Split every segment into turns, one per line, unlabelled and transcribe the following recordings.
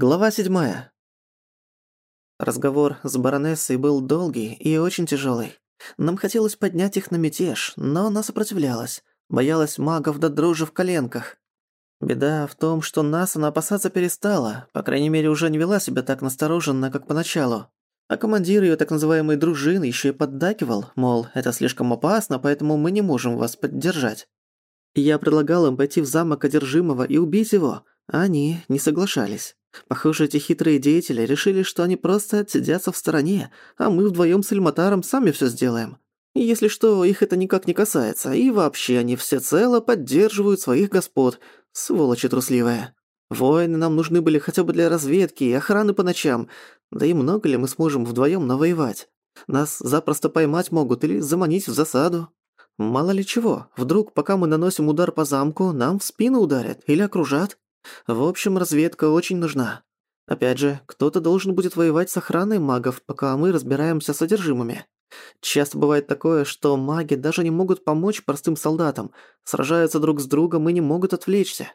Глава седьмая. Разговор с баронессой был долгий и очень тяжелый. Нам хотелось поднять их на мятеж, но она сопротивлялась, боялась магов до дрожи в коленках. Беда в том, что нас она опасаться перестала, по крайней мере, уже не вела себя так настороженно, как поначалу. А командир её так называемой дружины ещё и поддакивал, мол, это слишком опасно, поэтому мы не можем вас поддержать. Я предлагал им пойти в замок одержимого и убить его, они не соглашались. Похоже, эти хитрые деятели решили, что они просто отсидятся в стороне, а мы вдвоем с Эльматаром сами все сделаем. Если что, их это никак не касается, и вообще они всецело поддерживают своих господ, сволочи трусливая. Воины нам нужны были хотя бы для разведки и охраны по ночам, да и много ли мы сможем вдвоем навоевать? Нас запросто поймать могут или заманить в засаду. Мало ли чего, вдруг, пока мы наносим удар по замку, нам в спину ударят или окружат. В общем, разведка очень нужна. Опять же, кто-то должен будет воевать с охраной магов, пока мы разбираемся с содержимыми. Часто бывает такое, что маги даже не могут помочь простым солдатам, сражаются друг с другом и не могут отвлечься.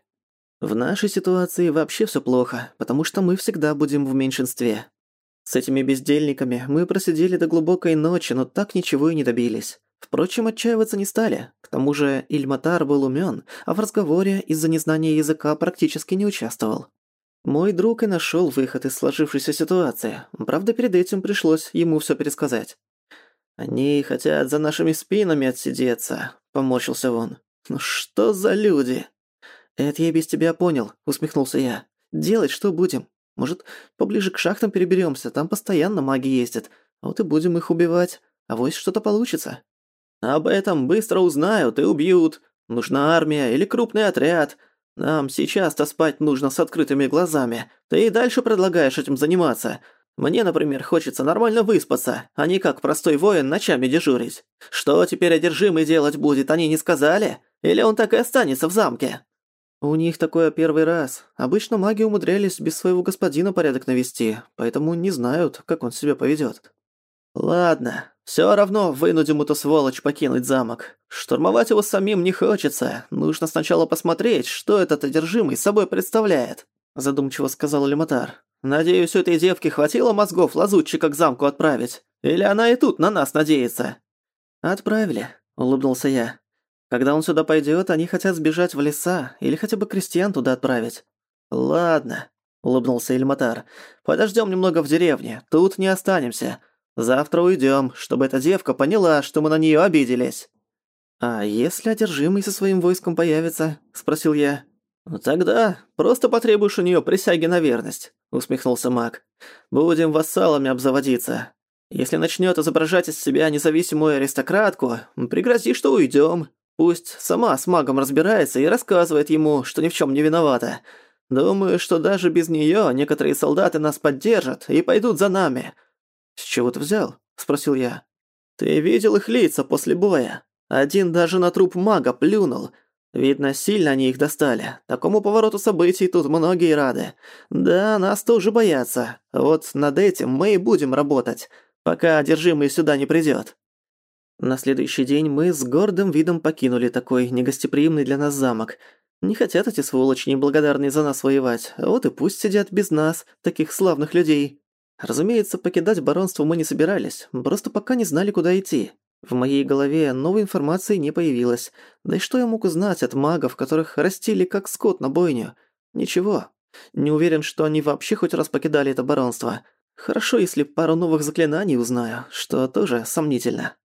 В нашей ситуации вообще всё плохо, потому что мы всегда будем в меньшинстве. С этими бездельниками мы просидели до глубокой ночи, но так ничего и не добились. Впрочем, отчаиваться не стали. К тому же Ильматар был умён, а в разговоре из-за незнания языка практически не участвовал. Мой друг и нашёл выход из сложившейся ситуации. Правда, перед этим пришлось ему всё пересказать. «Они хотят за нашими спинами отсидеться», — поморщился он. «Ну что за люди?» «Это я без тебя понял», — усмехнулся я. «Делать что будем? Может, поближе к шахтам переберёмся, там постоянно маги ездят. Вот и будем их убивать. А вось что-то получится». Об этом быстро узнают и убьют. Нужна армия или крупный отряд. Нам сейчас-то спать нужно с открытыми глазами. Ты и дальше предлагаешь этим заниматься. Мне, например, хочется нормально выспаться, а не как простой воин ночами дежурить. Что теперь одержимый делать будет, они не сказали? Или он так и останется в замке?» «У них такое первый раз. Обычно маги умудрялись без своего господина порядок навести, поэтому не знают, как он себя поведёт». «Ладно, все равно вынудим эту сволочь покинуть замок. Штурмовать его самим не хочется. Нужно сначала посмотреть, что этот одержимый собой представляет», задумчиво сказал Лематар. «Надеюсь, у этой девки хватило мозгов лазутчика к замку отправить? Или она и тут на нас надеется?» «Отправили», — улыбнулся я. «Когда он сюда пойдет, они хотят сбежать в леса или хотя бы крестьян туда отправить». «Ладно», — улыбнулся Ильматар. «Подождем немного в деревне, тут не останемся. Завтра уйдем, чтобы эта девка поняла, что мы на нее обиделись». «А если одержимый со своим войском появится?» – спросил я. «Ну «Тогда просто потребуешь у нее присяги на верность», – усмехнулся маг. «Будем вассалами обзаводиться. Если начнет изображать из себя независимую аристократку, пригрози, что уйдем. Пусть сама с магом разбирается и рассказывает ему, что ни в чем не виновата. Думаю, что даже без нее некоторые солдаты нас поддержат и пойдут за нами. «С чего ты взял?» – спросил я. «Ты видел их лица после боя? Один даже на труп мага плюнул. Видно, сильно они их достали. Такому повороту событий тут многие рады. Да, нас тоже боятся. Вот над этим мы и будем работать, пока одержимый сюда не придёт». На следующий день мы с гордым видом покинули такой негостеприимный для нас замок. Не хотят эти сволочи неблагодарные за нас воевать, вот и пусть сидят без нас, таких славных людей. Разумеется, покидать баронство мы не собирались, просто пока не знали, куда идти. В моей голове новой информации не появилось. Да и что я мог узнать от магов, которых растили как скот на бойню? Ничего. Не уверен, что они вообще хоть раз покидали это баронство. Хорошо, если пару новых заклинаний узнаю, что тоже сомнительно.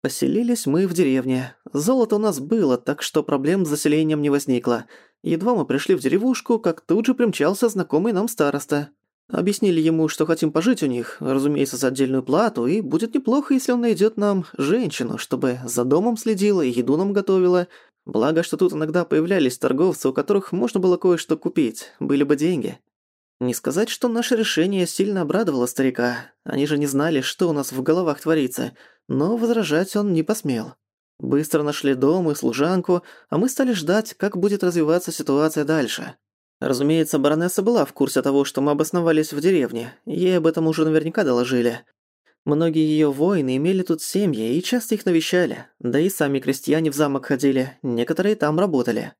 Поселились мы в деревне. Золото у нас было, так что проблем с заселением не возникло. Едва мы пришли в деревушку, как тут же примчался знакомый нам староста. Объяснили ему, что хотим пожить у них, разумеется, за отдельную плату, и будет неплохо, если он найдет нам женщину, чтобы за домом следила и еду нам готовила. Благо, что тут иногда появлялись торговцы, у которых можно было кое-что купить, были бы деньги. Не сказать, что наше решение сильно обрадовало старика. Они же не знали, что у нас в головах творится, но возражать он не посмел. Быстро нашли дом и служанку, а мы стали ждать, как будет развиваться ситуация дальше. Разумеется, баронесса была в курсе того, что мы обосновались в деревне. Ей об этом уже наверняка доложили. Многие её воины имели тут семьи и часто их навещали. Да и сами крестьяне в замок ходили, некоторые там работали.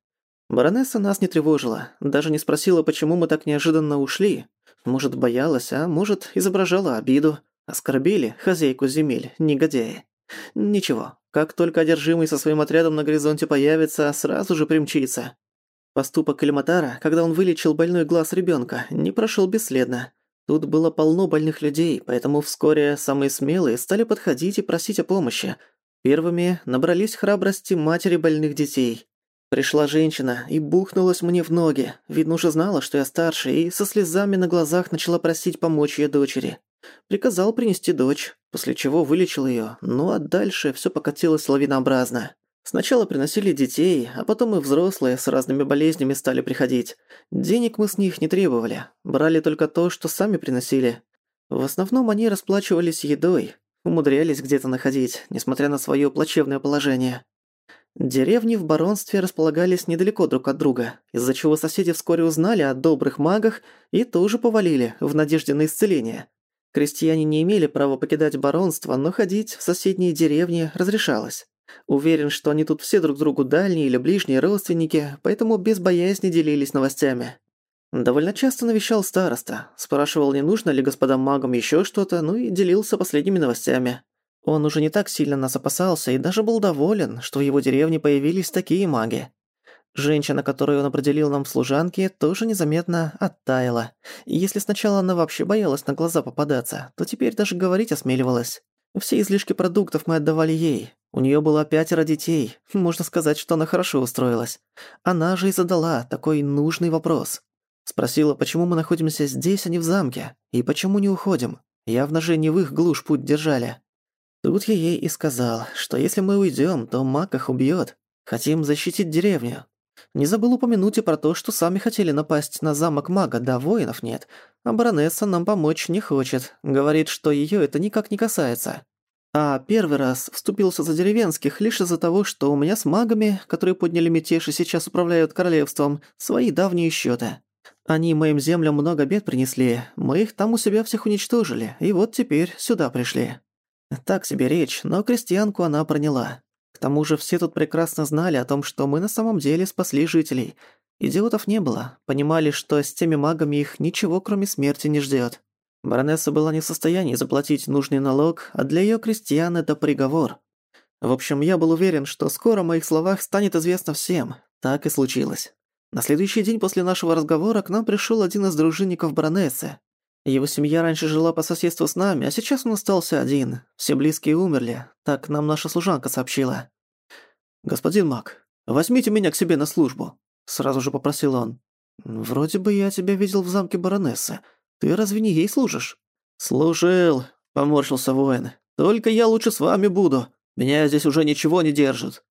Баронесса нас не тревожила, даже не спросила, почему мы так неожиданно ушли. Может, боялась, а может, изображала обиду. Оскорбили хозяйку земель, негодяи. Ничего, как только одержимый со своим отрядом на горизонте появится, сразу же примчится. Поступок Эльматара, когда он вылечил больной глаз ребёнка, не прошёл бесследно. Тут было полно больных людей, поэтому вскоре самые смелые стали подходить и просить о помощи. Первыми набрались храбрости матери больных детей. Пришла женщина и бухнулась мне в ноги. Видно, уже знала, что я старше, и со слезами на глазах начала просить помочь её дочери. Приказал принести дочь, после чего вылечил её, ну а дальше всё покатилось лавинообразно. Сначала приносили детей, а потом и взрослые с разными болезнями стали приходить. Денег мы с них не требовали, брали только то, что сами приносили. В основном они расплачивались едой, умудрялись где-то находить, несмотря на своё плачевное положение. Деревни в баронстве располагались недалеко друг от друга, из-за чего соседи вскоре узнали о добрых магах и тоже повалили в надежде на исцеление. Крестьяне не имели права покидать баронство, но ходить в соседние деревни разрешалось. Уверен, что они тут все друг другу дальние или ближние родственники, поэтому без боязни делились новостями. Довольно часто навещал староста, спрашивал, не нужно ли господам магам ещё что-то, ну и делился последними новостями. Он уже не так сильно нас опасался и даже был доволен, что в его деревне появились такие маги. Женщина, которую он определил нам в служанке, тоже незаметно оттаяла. Если сначала она вообще боялась на глаза попадаться, то теперь даже говорить осмеливалась. Все излишки продуктов мы отдавали ей. У неё было пятеро детей. Можно сказать, что она хорошо устроилась. Она же и задала такой нужный вопрос. Спросила, почему мы находимся здесь, а не в замке, и почему не уходим. Явно же не в их глушь путь держали. Тут я ей и сказал, что если мы уйдём, то маг их убьёт. Хотим защитить деревню. Не забыл упомянуть и про то, что сами хотели напасть на замок мага, да воинов нет. А баронесса нам помочь не хочет. Говорит, что её это никак не касается. А первый раз вступился за деревенских лишь из-за того, что у меня с магами, которые подняли мятеж и сейчас управляют королевством, свои давние счёты. Они моим землям много бед принесли, мы их там у себя всех уничтожили, и вот теперь сюда пришли. Так себе речь, но крестьянку она проняла. К тому же все тут прекрасно знали о том, что мы на самом деле спасли жителей. Идиотов не было, понимали, что с теми магами их ничего кроме смерти не ждёт. Баронесса была не в состоянии заплатить нужный налог, а для её крестьян это приговор. В общем, я был уверен, что скоро о моих словах станет известно всем. Так и случилось. На следующий день после нашего разговора к нам пришёл один из дружинников баронессы. Его семья раньше жила по соседству с нами, а сейчас он остался один. Все близкие умерли, так нам наша служанка сообщила. «Господин Мак, возьмите меня к себе на службу», — сразу же попросил он. «Вроде бы я тебя видел в замке баронессы. Ты разве не ей служишь?» «Служил», — поморщился воин. «Только я лучше с вами буду. Меня здесь уже ничего не держит».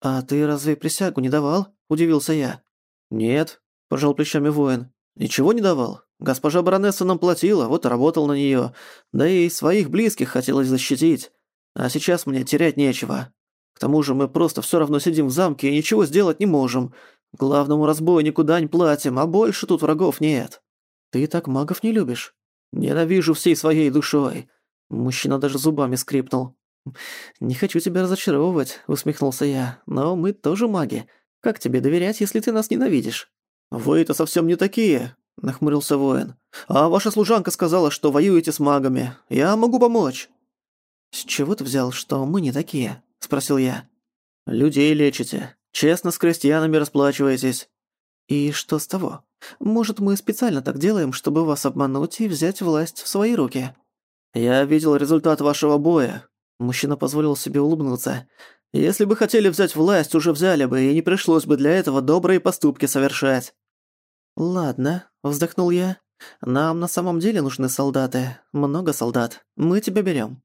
«А ты разве присягу не давал?» — удивился я. «Нет», — пожал плечами воин. «Ничего не давал. Госпожа баронесса нам платила, вот и работал на неё. Да и своих близких хотелось защитить. А сейчас мне терять нечего. К тому же мы просто всё равно сидим в замке и ничего сделать не можем. Главному разбойнику дань платим, а больше тут врагов нет. Ты так магов не любишь? Ненавижу всей своей душой. Мужчина даже зубами скрипнул. «Не хочу тебя разочаровывать», — усмехнулся я. «Но мы тоже маги. Как тебе доверять, если ты нас ненавидишь?» «Вы-то совсем не такие», — нахмурился воин. «А ваша служанка сказала, что воюете с магами. Я могу помочь». «С чего ты взял, что мы не такие?» — спросил я. «Людей лечите. Честно с крестьянами расплачиваетесь». «И что с того? Может, мы специально так делаем, чтобы вас обмануть и взять власть в свои руки?» «Я видел результат вашего боя». Мужчина позволил себе улыбнуться. «Если бы хотели взять власть, уже взяли бы, и не пришлось бы для этого добрые поступки совершать». «Ладно», — вздохнул я. «Нам на самом деле нужны солдаты. Много солдат. Мы тебя берем.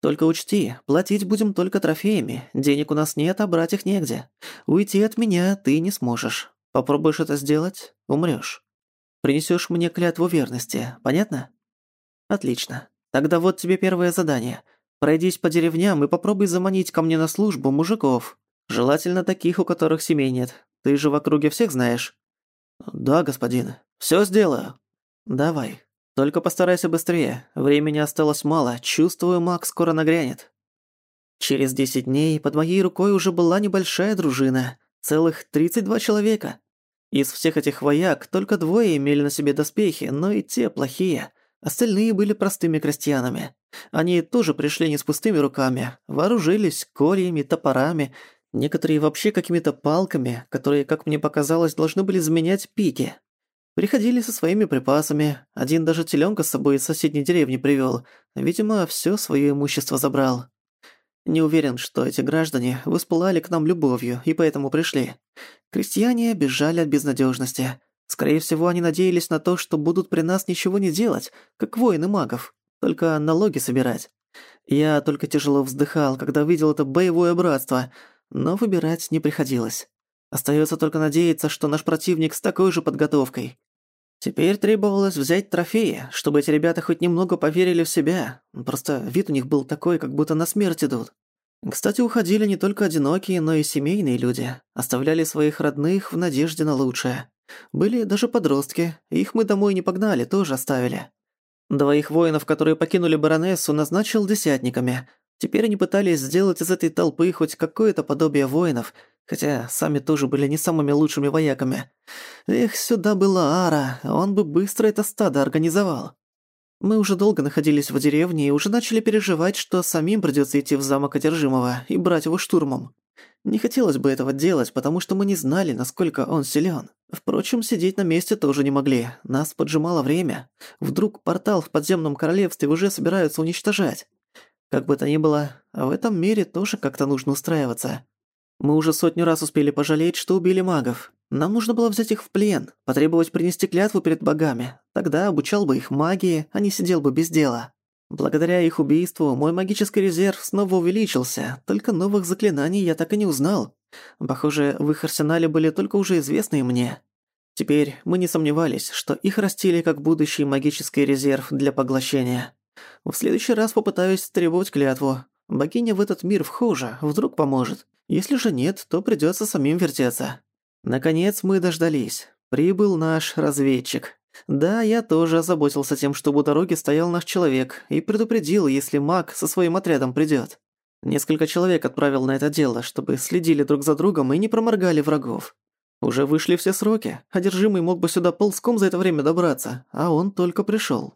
Только учти, платить будем только трофеями. Денег у нас нет, а брать их негде. Уйти от меня ты не сможешь. Попробуешь это сделать — умрёшь. Принесёшь мне клятву верности, понятно? Отлично. Тогда вот тебе первое задание. Пройдись по деревням и попробуй заманить ко мне на службу мужиков. Желательно таких, у которых семей нет. Ты же в округе всех знаешь. «Да, господин. Всё сделаю». «Давай. Только постарайся быстрее. Времени осталось мало. Чувствую, маг скоро нагрянет». Через десять дней под моей рукой уже была небольшая дружина. Целых 32 человека. Из всех этих вояк только двое имели на себе доспехи, но и те плохие. Остальные были простыми крестьянами. Они тоже пришли не с пустыми руками, вооружились кольями, топорами, некоторые вообще какими-то палками, которые, как мне показалось, должны были заменять пики. Приходили со своими припасами, один даже телёнка с собой из соседней деревни привёл, видимо, всё своё имущество забрал. Не уверен, что эти граждане воспылали к нам любовью и поэтому пришли. Крестьяне бежали от безнадежности. Скорее всего, они надеялись на то, что будут при нас ничего не делать, как воины магов, только налоги собирать. Я только тяжело вздыхал, когда видел это боевое братство, но выбирать не приходилось. Остается только надеяться, что наш противник с такой же подготовкой. Теперь требовалось взять трофеи, чтобы эти ребята хоть немного поверили в себя. Просто вид у них был такой, как будто на смерть идут. Кстати, уходили не только одинокие, но и семейные люди. Оставляли своих родных в надежде на лучшее. Были даже подростки. Их мы домой не погнали, тоже оставили. Двоих воинов, которые покинули баронессу, назначил десятниками. Теперь они пытались сделать из этой толпы хоть какое-то подобие воинов – Хотя сами тоже были не самыми лучшими вояками. Эх, сюда была Ара, он бы быстро это стадо организовал. Мы уже долго находились в деревне и уже начали переживать, что самим придётся идти в замок одержимого и брать его штурмом. Не хотелось бы этого делать, потому что мы не знали, насколько он силён. Впрочем, сидеть на месте тоже не могли. Нас поджимало время. Вдруг портал в подземном королевстве уже собираются уничтожать. Как бы то ни было, в этом мире тоже как-то нужно устраиваться. Мы уже сотню раз успели пожалеть, что убили магов. Нам нужно было взять их в плен, потребовать принести клятву перед богами. Тогда обучал бы их магии, а не сидел бы без дела. Благодаря их убийству мой магический резерв снова увеличился, только новых заклинаний я так и не узнал. Похоже, в их арсенале были только уже известные мне. Теперь мы не сомневались, что их растили как будущий магический резерв для поглощения. В следующий раз попытаюсь требовать клятву. Богиня в этот мир вхожа, вдруг поможет. Если же нет, то придётся самим вертеться. Наконец мы дождались. Прибыл наш разведчик. Да, я тоже озаботился тем, чтобы у дороги стоял наш человек, и предупредил, если маг со своим отрядом придёт. Несколько человек отправил на это дело, чтобы следили друг за другом и не проморгали врагов. Уже вышли все сроки, одержимый мог бы сюда ползком за это время добраться, а он только пришёл.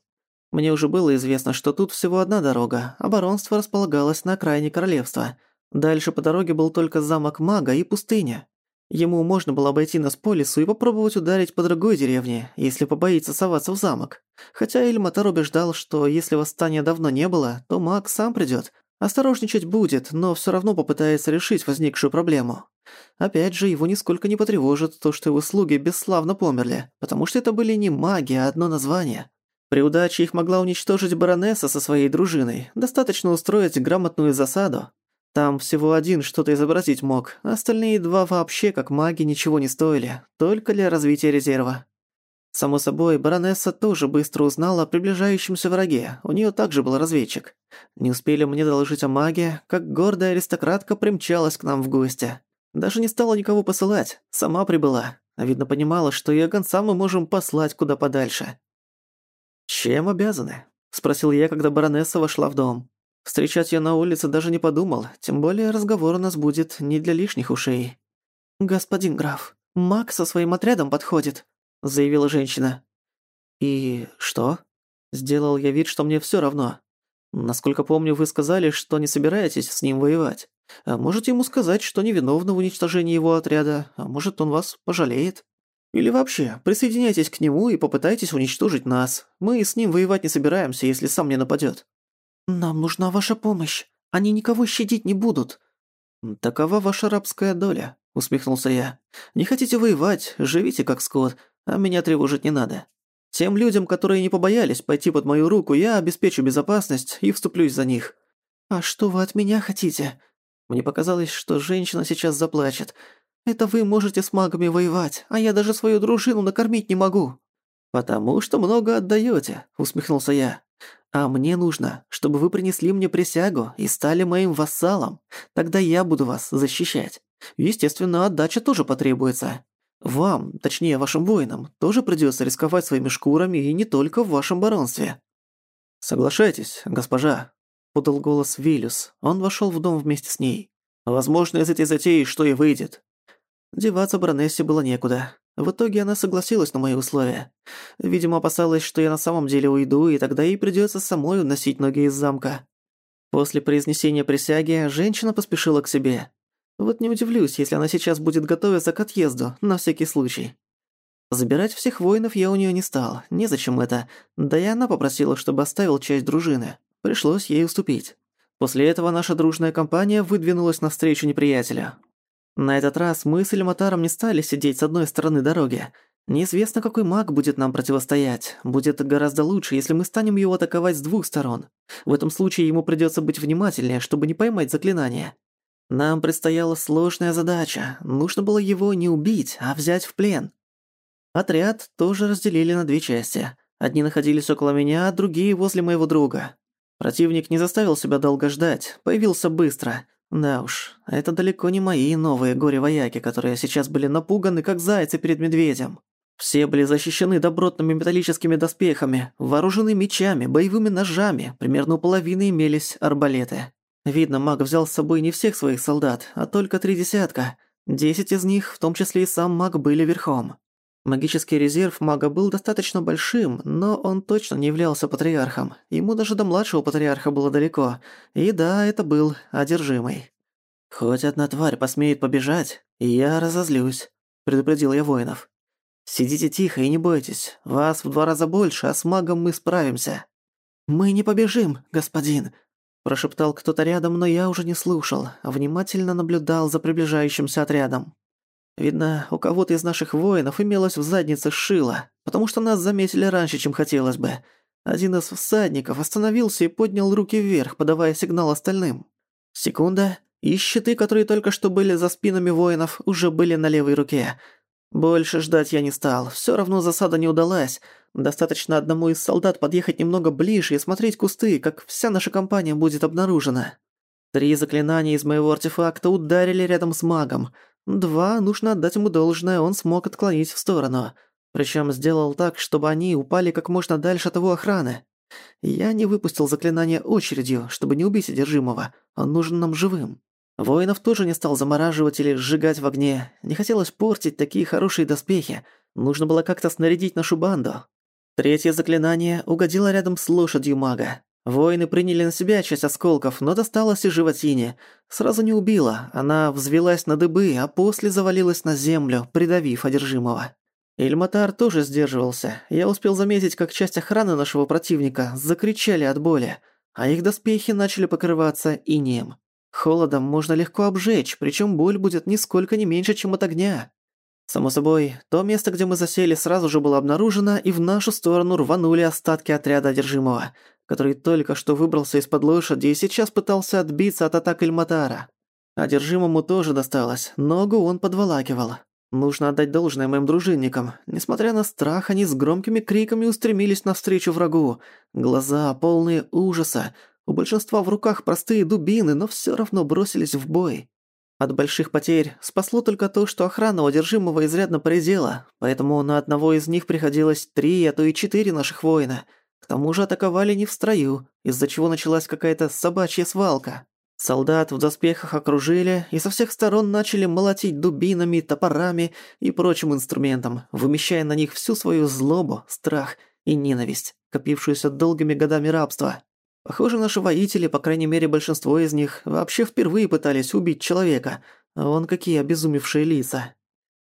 Мне уже было известно, что тут всего одна дорога, а баронство располагалось на окраине королевства – Дальше по дороге был только замок мага и пустыня. Ему можно было обойти нас по лесу и попробовать ударить по другой деревне, если побоится соваться в замок. Хотя Эльматор убеждал, что если восстания давно не было, то маг сам придёт. Осторожничать будет, но всё равно попытается решить возникшую проблему. Опять же, его нисколько не потревожит то, что его слуги бесславно померли, потому что это были не маги, а одно название. При удаче их могла уничтожить баронесса со своей дружиной, достаточно устроить грамотную засаду, там всего один что-то изобразить мог, остальные два вообще как маги ничего не стоили, только для развития резерва. Само собой, баронесса тоже быстро узнала о приближающемся враге, у неё также был разведчик. Не успели мне доложить о маге, как гордая аристократка примчалась к нам в гости. Даже не стала никого посылать, сама прибыла. А видно понимала, что и гонца мы можем послать куда подальше. «Чем обязаны?» – спросил я, когда баронесса вошла в дом. Встречать её на улице даже не подумал, тем более разговор у нас будет не для лишних ушей. «Господин граф, маг со своим отрядом подходит», — заявила женщина. «И что?» Сделал я вид, что мне всё равно. Насколько помню, вы сказали, что не собираетесь с ним воевать. А можете ему сказать, что невиновны в уничтожении его отряда, а может, он вас пожалеет. Или вообще, присоединяйтесь к нему и попытайтесь уничтожить нас. Мы с ним воевать не собираемся, если сам не нападёт. «Нам нужна ваша помощь. Они никого щадить не будут». «Такова ваша рабская доля», — усмехнулся я. «Не хотите воевать, живите как скот, а меня тревожить не надо. Тем людям, которые не побоялись пойти под мою руку, я обеспечу безопасность и вступлюсь за них». «А что вы от меня хотите?» Мне показалось, что женщина сейчас заплачет. «Это вы можете с магами воевать, а я даже свою дружину накормить не могу». «Потому что много отдаёте», — усмехнулся я. А мне нужно, чтобы вы принесли мне присягу и стали моим вассалом. Тогда я буду вас защищать. Естественно, отдача тоже потребуется. Вам, точнее вашим воинам, тоже придётся рисковать своими шкурами и не только в вашем баронстве». «Соглашайтесь, госпожа», — подал голос Вилюс. Он вошёл в дом вместе с ней. «Возможно, из этой затеи что и выйдет». Деваться баронессе было некуда. В итоге она согласилась на мои условия. Видимо, опасалась, что я на самом деле уйду, и тогда ей придётся самой уносить ноги из замка. После произнесения присяги женщина поспешила к себе. Вот не удивлюсь, если она сейчас будет готовиться к отъезду, на всякий случай. Забирать всех воинов я у неё не стал, незачем это. Да и она попросила, чтобы оставил часть дружины. Пришлось ей уступить. После этого наша дружная компания выдвинулась навстречу неприятелю. На этот раз мы с Эльматаром не стали сидеть с одной стороны дороги. Неизвестно, какой маг будет нам противостоять. Будет гораздо лучше, если мы станем его атаковать с двух сторон. В этом случае ему придётся быть внимательнее, чтобы не поймать заклинание. Нам предстояла сложная задача. Нужно было его не убить, а взять в плен. Отряд тоже разделили на две части. Одни находились около меня, другие возле моего друга. Противник не заставил себя долго ждать, появился быстро. Да уж, это далеко не мои новые горе-вояки, которые сейчас были напуганы, как зайцы перед медведем. Все были защищены добротными металлическими доспехами, вооружены мечами, боевыми ножами, примерно у половины имелись арбалеты. Видно, маг взял с собой не всех своих солдат, а только три десятка. Десять из них, в том числе и сам маг, были верхом. Магический резерв мага был достаточно большим, но он точно не являлся патриархом. Ему даже до младшего патриарха было далеко. И да, это был одержимый. «Хоть одна тварь посмеет побежать, я разозлюсь», — предупредил я воинов. «Сидите тихо и не бойтесь. Вас в два раза больше, а с магом мы справимся». «Мы не побежим, господин», — прошептал кто-то рядом, но я уже не слушал, а внимательно наблюдал за приближающимся отрядом. Видно, у кого-то из наших воинов имелось в заднице шило, потому что нас заметили раньше, чем хотелось бы. Один из всадников остановился и поднял руки вверх, подавая сигнал остальным. Секунда, и щиты, которые только что были за спинами воинов, уже были на левой руке. Больше ждать я не стал, всё равно засада не удалась. Достаточно одному из солдат подъехать немного ближе и смотреть кусты, как вся наша компания будет обнаружена. Три заклинания из моего артефакта ударили рядом с магом — Два, нужно отдать ему должное, он смог отклонить в сторону. Причем сделал так, чтобы они упали как можно дальше от его охраны. Я не выпустил заклинание очередью, чтобы не убить одержимого. Он нужен нам живым. Воинов тоже не стал замораживать или сжигать в огне. Не хотелось портить такие хорошие доспехи. Нужно было как-то снарядить нашу банду. Третье заклинание угодило рядом с лошадью мага. Воины приняли на себя часть осколков, но досталось и животине. Сразу не убила, она взвелась на дыбы, а после завалилась на землю, придавив одержимого. Ильматар тоже сдерживался. Я успел заметить, как часть охраны нашего противника закричали от боли, а их доспехи начали покрываться инеем. Холодом можно легко обжечь, причем боль будет нисколько не меньше, чем от огня. Само собой, то место, где мы засели, сразу же было обнаружено, и в нашу сторону рванули остатки отряда одержимого который только что выбрался из-под лошади и сейчас пытался отбиться от атак Эльматара. Одержимому тоже досталось, ногу он подволакивал. Нужно отдать должное моим дружинникам. Несмотря на страх, они с громкими криками устремились навстречу врагу. Глаза полные ужаса. У большинства в руках простые дубины, но всё равно бросились в бой. От больших потерь спасло только то, что охрана одержимого изрядно поредела, поэтому на одного из них приходилось три, а то и четыре наших воина — к тому же атаковали не в строю, из-за чего началась какая-то собачья свалка. Солдат в доспехах окружили и со всех сторон начали молотить дубинами, топорами и прочим инструментом, вымещая на них всю свою злобу, страх и ненависть, копившуюся долгими годами рабства. Похоже, наши воители, по крайней мере большинство из них, вообще впервые пытались убить человека. Вон какие обезумевшие лица.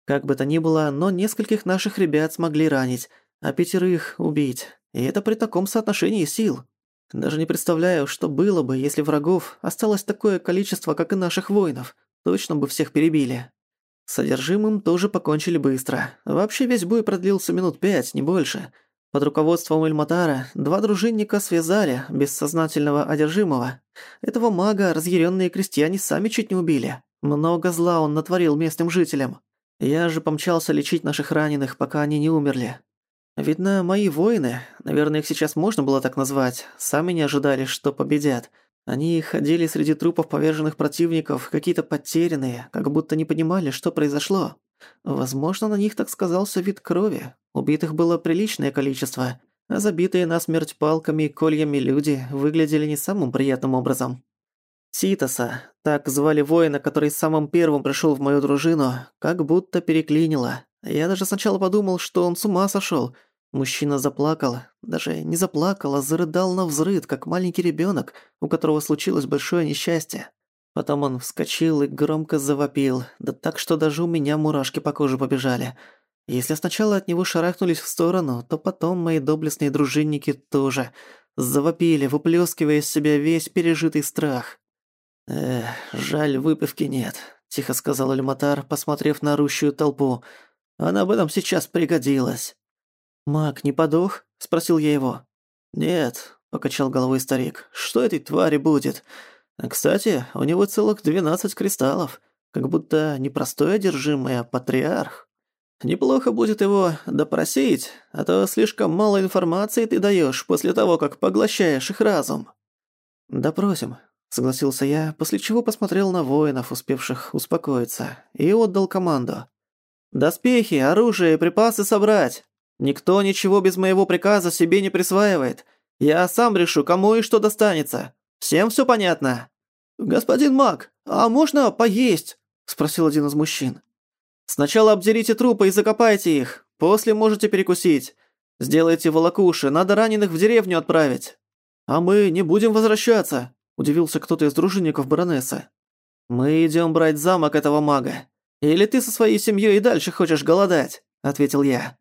Как бы то ни было, но нескольких наших ребят смогли ранить, а пятерых убить. И это при таком соотношении сил. Даже не представляю, что было бы, если врагов осталось такое количество, как и наших воинов. Точно бы всех перебили. Содержимым тоже покончили быстро. Вообще весь бой продлился минут пять, не больше. Под руководством Эльматара два дружинника связали бессознательного одержимого. Этого мага разъяренные крестьяне сами чуть не убили. Много зла он натворил местным жителям. Я же помчался лечить наших раненых, пока они не умерли. Видно, мои воины, наверное, их сейчас можно было так назвать, сами не ожидали, что победят. Они ходили среди трупов поверженных противников, какие-то потерянные, как будто не понимали, что произошло. Возможно, на них так сказался вид крови. Убитых было приличное количество, а забитые насмерть палками и кольями люди выглядели не самым приятным образом. Титоса, так звали воина, который самым первым пришёл в мою дружину, как будто переклинило. Я даже сначала подумал, что он с ума сошёл. Мужчина заплакал, даже не заплакал, а зарыдал на взрыд, как маленький ребёнок, у которого случилось большое несчастье. Потом он вскочил и громко завопил, да так, что даже у меня мурашки по коже побежали. Если сначала от него шарахнулись в сторону, то потом мои доблестные дружинники тоже завопили, выплёскивая из себя весь пережитый страх. «Эх, жаль, выпивки нет», — тихо сказал Альматар, посмотрев на орущую толпу. «Она бы нам сейчас пригодилась». «Маг не подох?» — спросил я его. «Нет», — покачал головой старик. «Что этой твари будет? Кстати, у него целых двенадцать кристаллов, как будто не простой одержимый, а патриарх. Неплохо будет его допросить, а то слишком мало информации ты даёшь после того, как поглощаешь их разум». «Допросим», — согласился я, после чего посмотрел на воинов, успевших успокоиться, и отдал команду. «Доспехи, оружие и припасы собрать. Никто ничего без моего приказа себе не присваивает. Я сам решу, кому и что достанется. Всем всё понятно?» «Господин маг, а можно поесть?» – спросил один из мужчин. «Сначала обдерите трупы и закопайте их, после можете перекусить. Сделайте волокуши, надо раненых в деревню отправить». «А мы не будем возвращаться», – удивился кто-то из дружинников баронессы. «Мы идём брать замок этого мага. Или ты со своей семьёй и дальше хочешь голодать?» – ответил я.